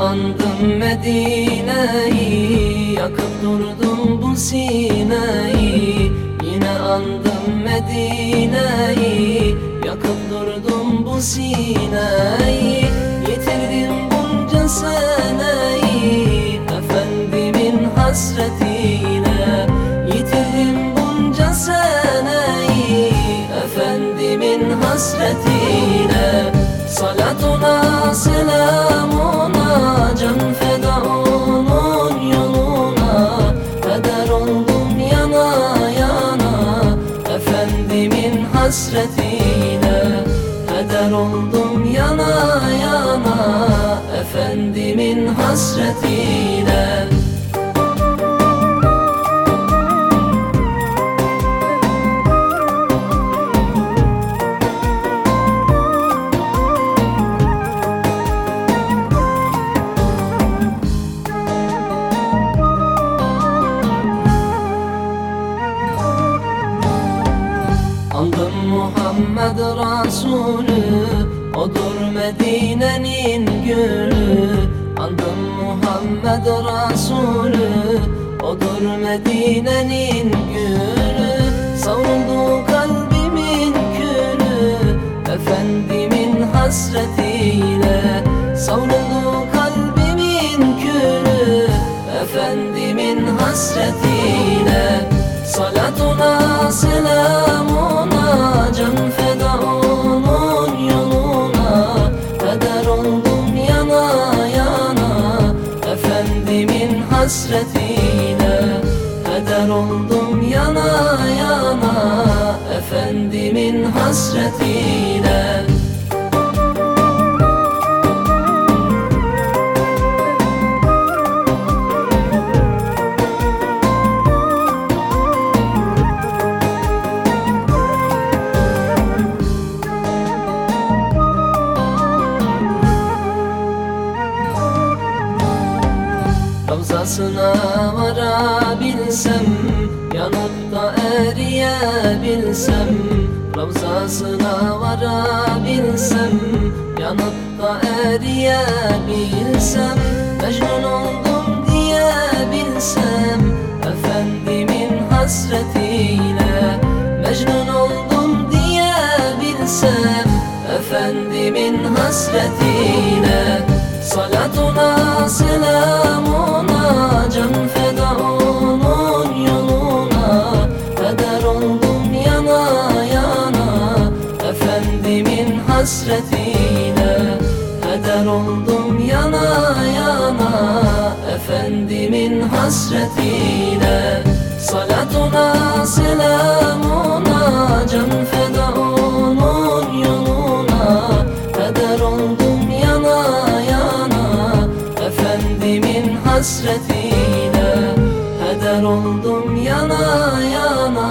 andım Medine'yi Yakıp durdum bu sineyi. Yine andım Medine'yi Yakıp durdum bu sineyi Hasretiyle Heder oldum yana yana Efendimin hasretiyle Andım Muhammed Resulü Odur Medine'nin gülü. Andım Muhammed Resulü Odur Medine'nin gülü. Savruldu kalbimin külü Efendimin hasretiyle. Savruldu kalbimin külü Efendimin hasretiyle. Salatuna selamuna Can feda onun yoluna Heder oldum yana yana. Efendimin hasretiyle Heder oldum yana yana. Efendimin hasretiyle varabilsem Yanıp da eriyebilsem Ravzasına varabilsem Yanıp da eriyebilsem Mecnun oldum diyebilsem Efendimin hasretiyle Mecnun oldum diyebilsem Efendimin hasretiyle Salatuna selamuna Can feda onun yoluna. Heder oldum yana yana Efendimin hasretiyle. Heder oldum yana yana Efendimin hasretiyle Hasretiyle Heder oldum yana yana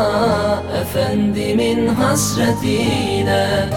Efendimin hasretiyle